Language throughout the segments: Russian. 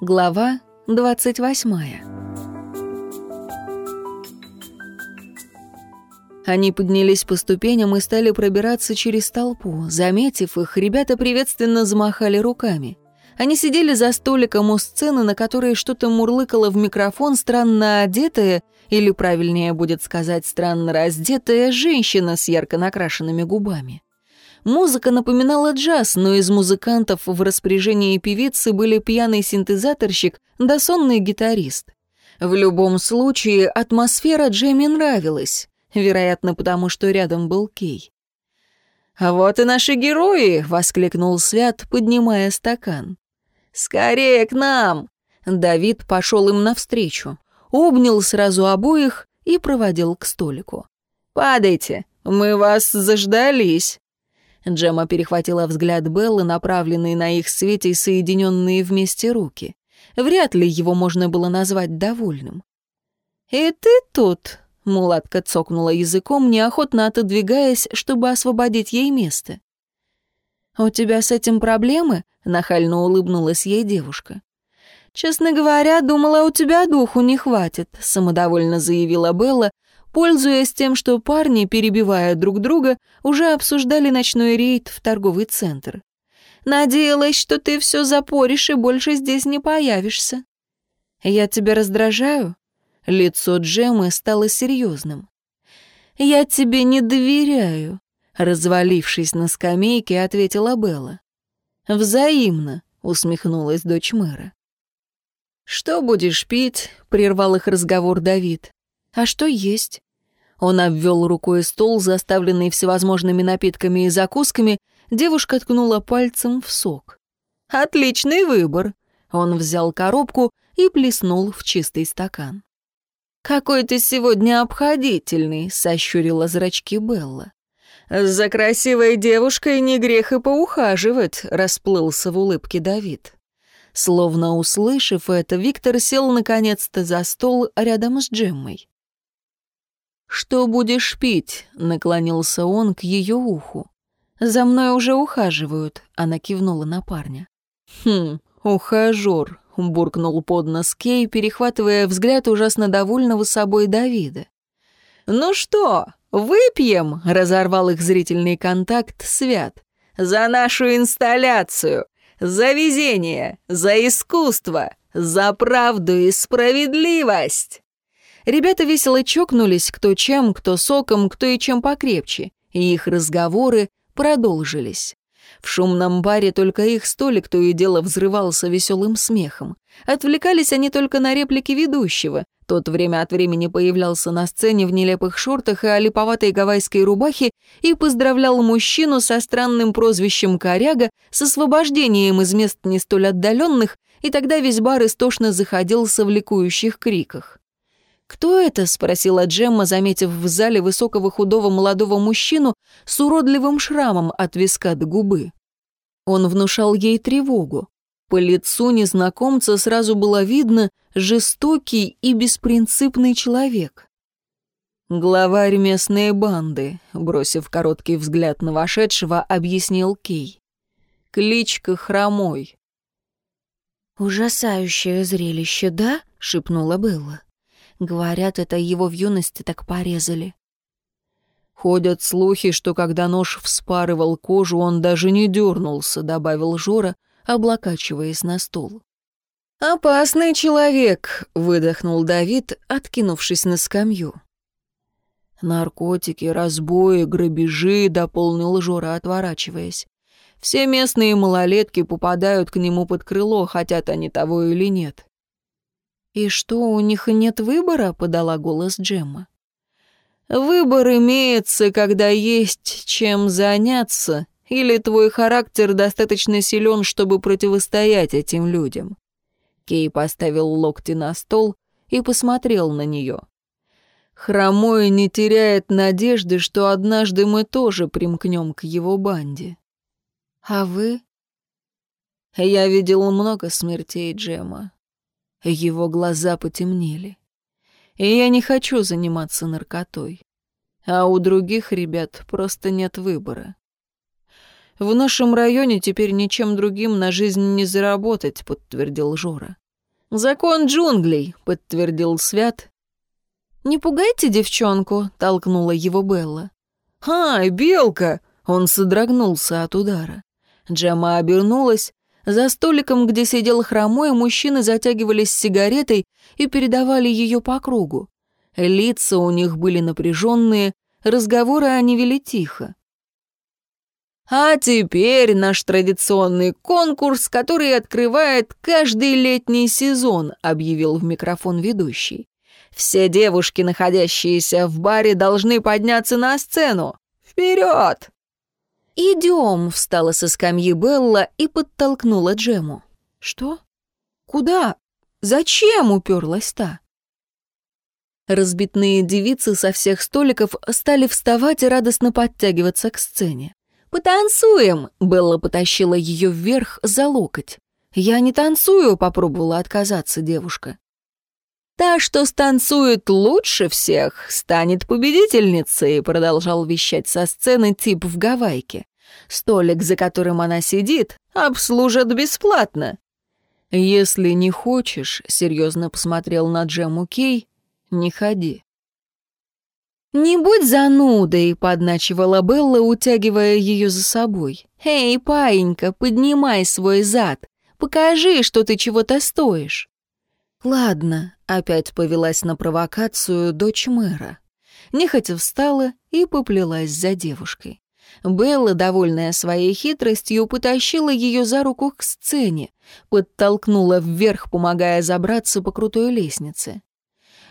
Глава двадцать восьмая. Они поднялись по ступеням и стали пробираться через толпу. Заметив их, ребята приветственно замахали руками. Они сидели за столиком у сцены, на которой что-то мурлыкало в микрофон странно одетая, или правильнее будет сказать странно раздетая, женщина с ярко накрашенными губами. Музыка напоминала джаз, но из музыкантов в распоряжении певицы были пьяный синтезаторщик да сонный гитарист. В любом случае, атмосфера Джемми нравилась, вероятно, потому что рядом был Кей. «А вот и наши герои!» — воскликнул Свят, поднимая стакан. «Скорее к нам!» Давид пошел им навстречу, обнял сразу обоих и проводил к столику. «Падайте, мы вас заждались!» Джема перехватила взгляд Беллы, направленный на их свете соединенные вместе руки. Вряд ли его можно было назвать довольным. «И ты тут?» — мулатка цокнула языком, неохотно отодвигаясь, чтобы освободить ей место. «У тебя с этим проблемы?» — нахально улыбнулась ей девушка. «Честно говоря, думала, у тебя духу не хватит», — самодовольно заявила Белла, пользуясь тем, что парни, перебивая друг друга, уже обсуждали ночной рейд в торговый центр. «Надеялась, что ты все запоришь и больше здесь не появишься». «Я тебя раздражаю?» Лицо Джемы стало серьезным. «Я тебе не доверяю», — развалившись на скамейке, ответила Белла. «Взаимно», — усмехнулась дочь мэра. «Что будешь пить?» — прервал их разговор Давид. «А что есть?» Он обвел рукой стол, заставленный всевозможными напитками и закусками, девушка ткнула пальцем в сок. «Отличный выбор!» Он взял коробку и плеснул в чистый стакан. «Какой ты сегодня обходительный!» — сощурила зрачки Белла. «За красивой девушкой не грех и поухаживать», — расплылся в улыбке Давид. Словно услышав это, Виктор сел наконец-то за стол рядом с Джеммой. «Что будешь пить?» — наклонился он к ее уху. «За мной уже ухаживают», — она кивнула на парня. «Хм, ухажер», — буркнул под нос Кей, перехватывая взгляд ужасно довольного собой Давида. «Ну что, выпьем?» — разорвал их зрительный контакт Свят. «За нашу инсталляцию! За везение! За искусство! За правду и справедливость!» Ребята весело чокнулись, кто чем, кто соком, кто и чем покрепче, и их разговоры продолжились. В шумном баре только их столик то и дело взрывался веселым смехом. Отвлекались они только на реплики ведущего. Тот время от времени появлялся на сцене в нелепых шортах и олиповатой гавайской рубахе и поздравлял мужчину со странным прозвищем «Коряга» с освобождением из мест не столь отдаленных, и тогда весь бар истошно заходился в ликующих криках. «Кто это?» — спросила Джемма, заметив в зале высокого худого молодого мужчину с уродливым шрамом от виска до губы. Он внушал ей тревогу. По лицу незнакомца сразу было видно жестокий и беспринципный человек. «Главарь местной банды», — бросив короткий взгляд на вошедшего, объяснил Кей. «Кличка Хромой». «Ужасающее зрелище, да?» — шепнула Белла. Говорят, это его в юности так порезали. Ходят слухи, что когда нож вспарывал кожу, он даже не дернулся, добавил Жора, облокачиваясь на стул. «Опасный человек», — выдохнул Давид, откинувшись на скамью. «Наркотики, разбои, грабежи», — дополнил Жора, отворачиваясь. «Все местные малолетки попадают к нему под крыло, хотят они того или нет. «И что, у них нет выбора?» — подала голос Джемма. «Выбор имеется, когда есть чем заняться, или твой характер достаточно силен, чтобы противостоять этим людям». Кей поставил локти на стол и посмотрел на нее. Хромой не теряет надежды, что однажды мы тоже примкнем к его банде. А вы? Я видел много смертей Джема. Его глаза потемнели. И я не хочу заниматься наркотой. А у других ребят просто нет выбора. В нашем районе теперь ничем другим на жизнь не заработать», — подтвердил Жора. «Закон джунглей», — подтвердил Свят. «Не пугайте девчонку», — толкнула его Белла. «Ай, белка!» — он содрогнулся от удара. Джема обернулась. За столиком, где сидел хромой, мужчины затягивались сигаретой и передавали ее по кругу. Лица у них были напряженные, разговоры они вели тихо. А теперь наш традиционный конкурс, который открывает каждый летний сезон, объявил в микрофон ведущий. Все девушки, находящиеся в баре, должны подняться на сцену. Вперед! «Идем!» — встала со скамьи Белла и подтолкнула Джему. «Что? Куда? Зачем?» — уперлась та. Разбитные девицы со всех столиков стали вставать и радостно подтягиваться к сцене. «Потанцуем!» — Белла потащила ее вверх за локоть. «Я не танцую», — попробовала отказаться девушка. «Та, что станцует лучше всех, станет победительницей», — продолжал вещать со сцены тип в гавайке. «Столик, за которым она сидит, обслужат бесплатно». «Если не хочешь», — серьезно посмотрел на Джему Кей, — «не ходи». «Не будь занудой», — подначивала Белла, утягивая ее за собой. «Эй, паинька, поднимай свой зад. Покажи, что ты чего-то стоишь». «Ладно», — опять повелась на провокацию дочь мэра. Нехотя встала и поплелась за девушкой. Белла, довольная своей хитростью, потащила ее за руку к сцене, подтолкнула вверх, помогая забраться по крутой лестнице.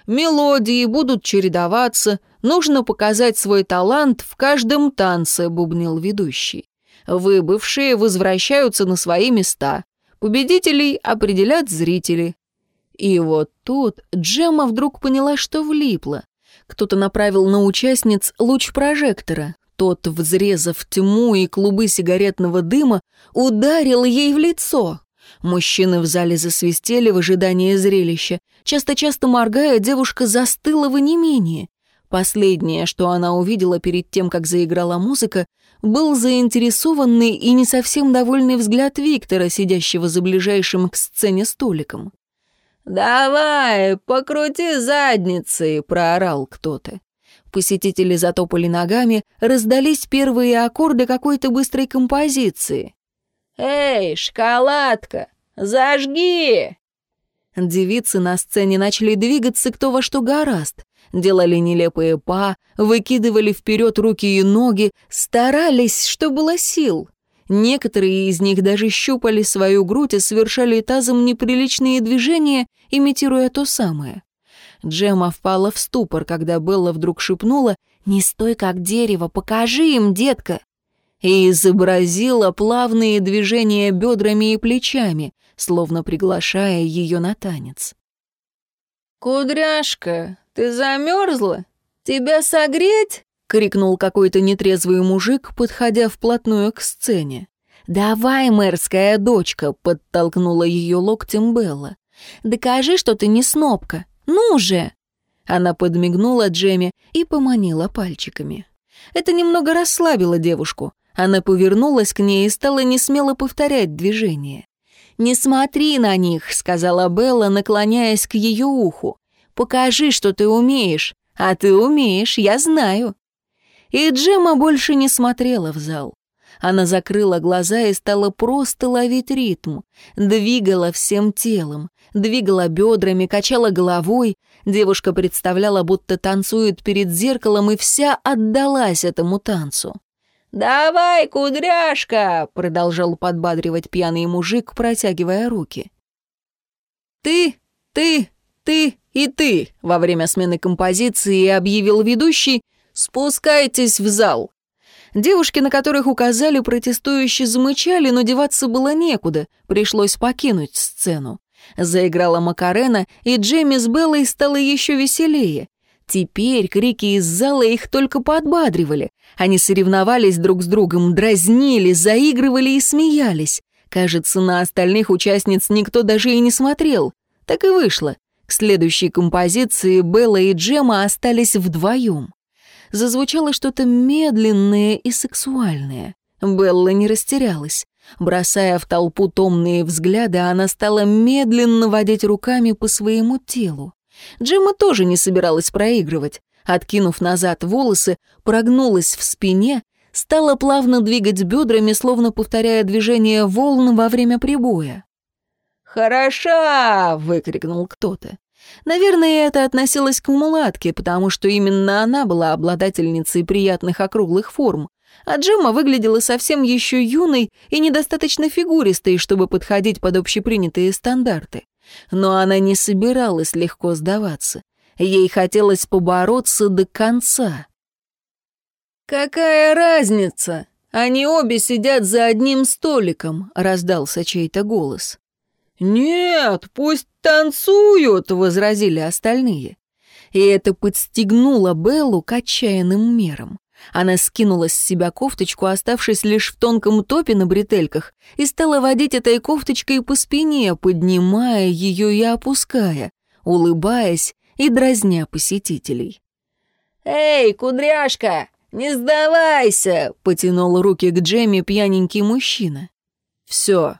Мелодии будут чередоваться, нужно показать свой талант в каждом танце», — бубнил ведущий. «Выбывшие возвращаются на свои места. Победителей определят зрители». И вот тут Джемма вдруг поняла, что влипла. Кто-то направил на участниц луч прожектора. Тот, взрезав тьму и клубы сигаретного дыма, ударил ей в лицо. Мужчины в зале засвистели в ожидании зрелища. Часто-часто моргая, девушка застыла в онемении. Последнее, что она увидела перед тем, как заиграла музыка, был заинтересованный и не совсем довольный взгляд Виктора, сидящего за ближайшим к сцене столиком. «Давай, покрути задницей!» — проорал кто-то. Посетители затопали ногами, раздались первые аккорды какой-то быстрой композиции. «Эй, шоколадка, зажги!» Девицы на сцене начали двигаться кто во что гораст. Делали нелепые па, выкидывали вперед руки и ноги, старались, что было сил. Некоторые из них даже щупали свою грудь и совершали тазом неприличные движения, имитируя то самое. Джема впала в ступор, когда Белла вдруг шепнула «Не стой как дерево, покажи им, детка!» и изобразила плавные движения бедрами и плечами, словно приглашая ее на танец. «Кудряшка, ты замерзла? Тебя согреть?» — крикнул какой-то нетрезвый мужик, подходя вплотную к сцене. «Давай, мэрская дочка!» — подтолкнула ее локтем Белла. «Докажи, что ты не снопка. Ну же!» Она подмигнула Джемме и поманила пальчиками. Это немного расслабило девушку. Она повернулась к ней и стала несмело повторять движение. «Не смотри на них», — сказала Белла, наклоняясь к ее уху. «Покажи, что ты умеешь. А ты умеешь, я знаю». И Джема больше не смотрела в зал. Она закрыла глаза и стала просто ловить ритм. Двигала всем телом, двигала бедрами, качала головой. Девушка представляла, будто танцует перед зеркалом, и вся отдалась этому танцу. «Давай, кудряшка!» — продолжал подбадривать пьяный мужик, протягивая руки. «Ты, ты, ты и ты!» — во время смены композиции объявил ведущий «Спускайтесь в зал!» Девушки, на которых указали, протестующие замычали, но деваться было некуда, пришлось покинуть сцену. Заиграла Макарена, и Джемми с Беллой стало еще веселее. Теперь крики из зала их только подбадривали. Они соревновались друг с другом, дразнили, заигрывали и смеялись. Кажется, на остальных участниц никто даже и не смотрел. Так и вышло. К следующей композиции Белла и Джема остались вдвоем. Зазвучало что-то медленное и сексуальное. Белла не растерялась. Бросая в толпу томные взгляды, она стала медленно водить руками по своему телу. Джемма тоже не собиралась проигрывать. Откинув назад волосы, прогнулась в спине, стала плавно двигать бедрами, словно повторяя движение волн во время прибоя. «Хороша!» — выкрикнул кто-то. Наверное, это относилось к мулатке, потому что именно она была обладательницей приятных округлых форм. А Джемма выглядела совсем еще юной и недостаточно фигуристой, чтобы подходить под общепринятые стандарты. Но она не собиралась легко сдаваться. Ей хотелось побороться до конца. «Какая разница? Они обе сидят за одним столиком», — раздался чей-то голос. «Нет, пусть танцуют!» — возразили остальные. И это подстегнуло Беллу к отчаянным мерам. Она скинула с себя кофточку, оставшись лишь в тонком топе на бретельках, и стала водить этой кофточкой по спине, поднимая ее и опуская, улыбаясь и дразня посетителей. «Эй, кудряшка, не сдавайся!» — потянул руки к Джемме пьяненький мужчина. «Все,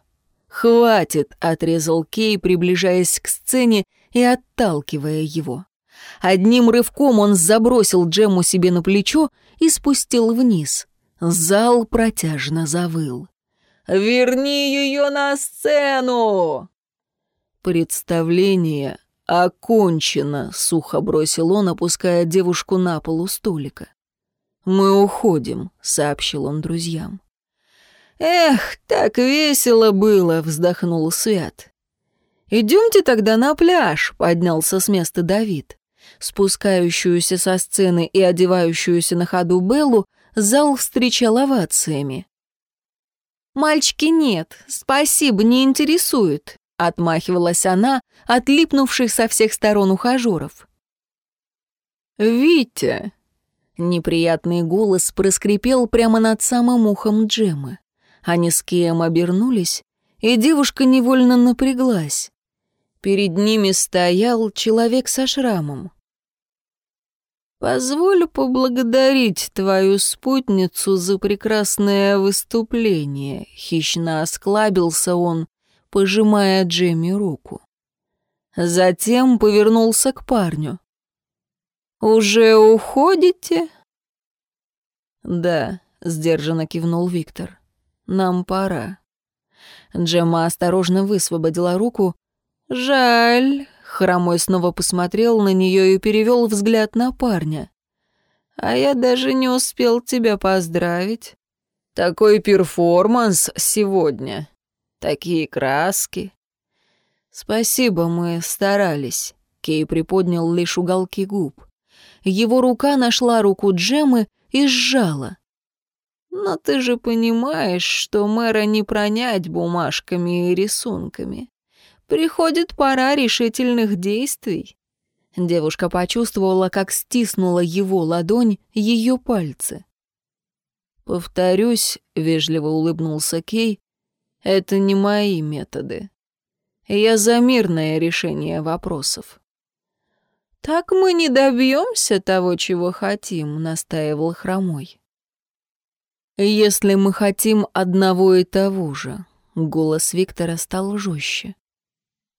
«Хватит!» — отрезал Кей, приближаясь к сцене и отталкивая его. Одним рывком он забросил Джему себе на плечо и спустил вниз. Зал протяжно завыл. «Верни ее на сцену!» «Представление окончено», — сухо бросил он, опуская девушку на полу столика. «Мы уходим», — сообщил он друзьям. «Эх, так весело было!» — вздохнул Свят. «Идемте тогда на пляж», — поднялся с места Давид. Спускающуюся со сцены и одевающуюся на ходу Беллу зал встречал овациями. «Мальчики нет, спасибо, не интересует», — отмахивалась она от липнувших со всех сторон ухажеров. «Витя!» — неприятный голос проскрипел прямо над самым ухом Джемы. Они с Кием обернулись, и девушка невольно напряглась. Перед ними стоял человек со шрамом. «Позволь поблагодарить твою спутницу за прекрасное выступление», — хищно осклабился он, пожимая Джемми руку. Затем повернулся к парню. «Уже уходите?» «Да», — сдержанно кивнул Виктор. Нам пора». Джемма осторожно высвободила руку. «Жаль». Хромой снова посмотрел на нее и перевел взгляд на парня. «А я даже не успел тебя поздравить. Такой перформанс сегодня. Такие краски». «Спасибо, мы старались», — Кей приподнял лишь уголки губ. Его рука нашла руку Джеммы и сжала. Но ты же понимаешь, что мэра не пронять бумажками и рисунками. Приходит пора решительных действий. Девушка почувствовала, как стиснула его ладонь ее пальцы. «Повторюсь», — вежливо улыбнулся Кей, — «это не мои методы. Я за мирное решение вопросов». «Так мы не добьемся того, чего хотим», — настаивал Хромой. «Если мы хотим одного и того же», — голос Виктора стал жестче.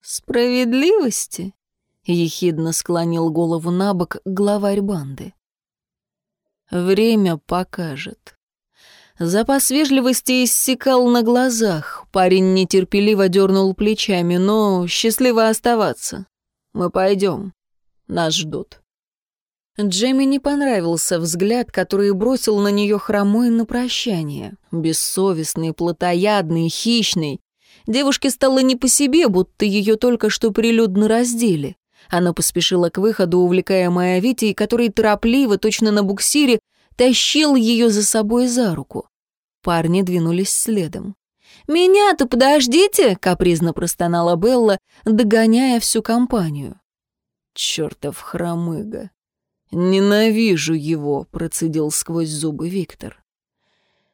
«Справедливости?» — ехидно склонил голову на бок главарь банды. «Время покажет». Запас вежливости иссякал на глазах. Парень нетерпеливо дернул плечами, но счастливо оставаться. «Мы пойдем. Нас ждут». Джемми не понравился взгляд, который бросил на нее хромой на прощание. Бессовестный, плотоядный, хищный. Девушке стало не по себе, будто ее только что прилюдно раздели. Она поспешила к выходу, увлекаемая Витей, который торопливо, точно на буксире, тащил ее за собой за руку. Парни двинулись следом. «Меня-то подождите!» — капризно простонала Белла, догоняя всю компанию. «Чертов хромыга!» «Ненавижу его», — процедил сквозь зубы Виктор.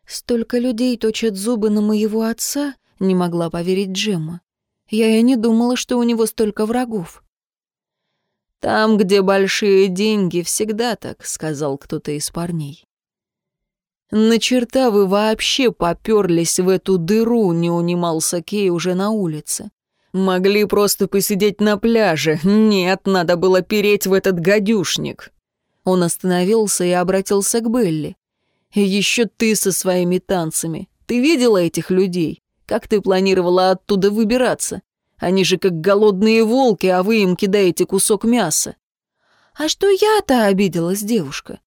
«Столько людей точат зубы на моего отца», — не могла поверить Джемма. «Я и не думала, что у него столько врагов». «Там, где большие деньги, всегда так», — сказал кто-то из парней. «На черта вы вообще поперлись в эту дыру», — не унимался Кей уже на улице. «Могли просто посидеть на пляже. Нет, надо было переть в этот гадюшник». Он остановился и обратился к Белли. «Еще ты со своими танцами. Ты видела этих людей? Как ты планировала оттуда выбираться? Они же как голодные волки, а вы им кидаете кусок мяса». «А что я-то?» — обиделась девушка.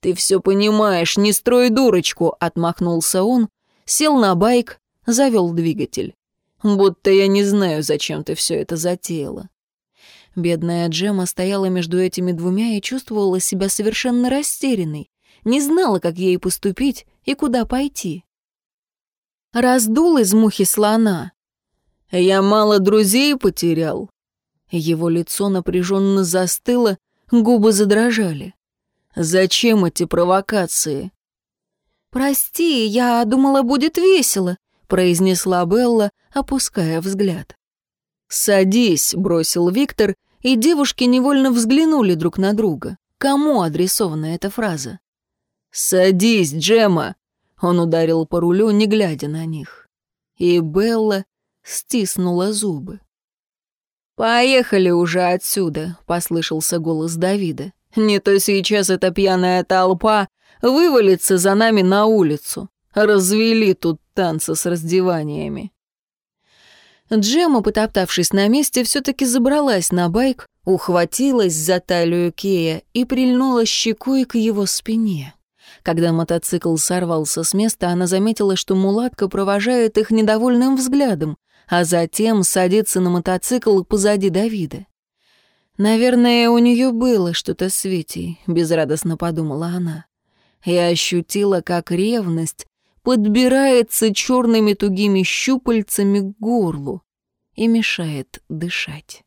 «Ты все понимаешь, не строй дурочку», — отмахнулся он, сел на байк, завел двигатель. «Будто я не знаю, зачем ты все это затеяла». Бедная Джема стояла между этими двумя и чувствовала себя совершенно растерянной, не знала, как ей поступить и куда пойти. Раздул из мухи слона. «Я мало друзей потерял». Его лицо напряженно застыло, губы задрожали. «Зачем эти провокации?» «Прости, я думала, будет весело», — произнесла Белла, опуская взгляд. «Садись», — бросил Виктор, и девушки невольно взглянули друг на друга. Кому адресована эта фраза? «Садись, Джема!» Он ударил по рулю, не глядя на них. И Белла стиснула зубы. «Поехали уже отсюда», — послышался голос Давида. «Не то сейчас эта пьяная толпа вывалится за нами на улицу. Развели тут танцы с раздеваниями». Джема, потоптавшись на месте, все-таки забралась на байк, ухватилась за талию Кея и прильнула щекой к его спине. Когда мотоцикл сорвался с места, она заметила, что мулатка провожает их недовольным взглядом, а затем садится на мотоцикл позади Давида. «Наверное, у нее было что-то с Витей», — безрадостно подумала она. И ощутила, как ревность подбирается черными тугими щупальцами к горлу и мешает дышать.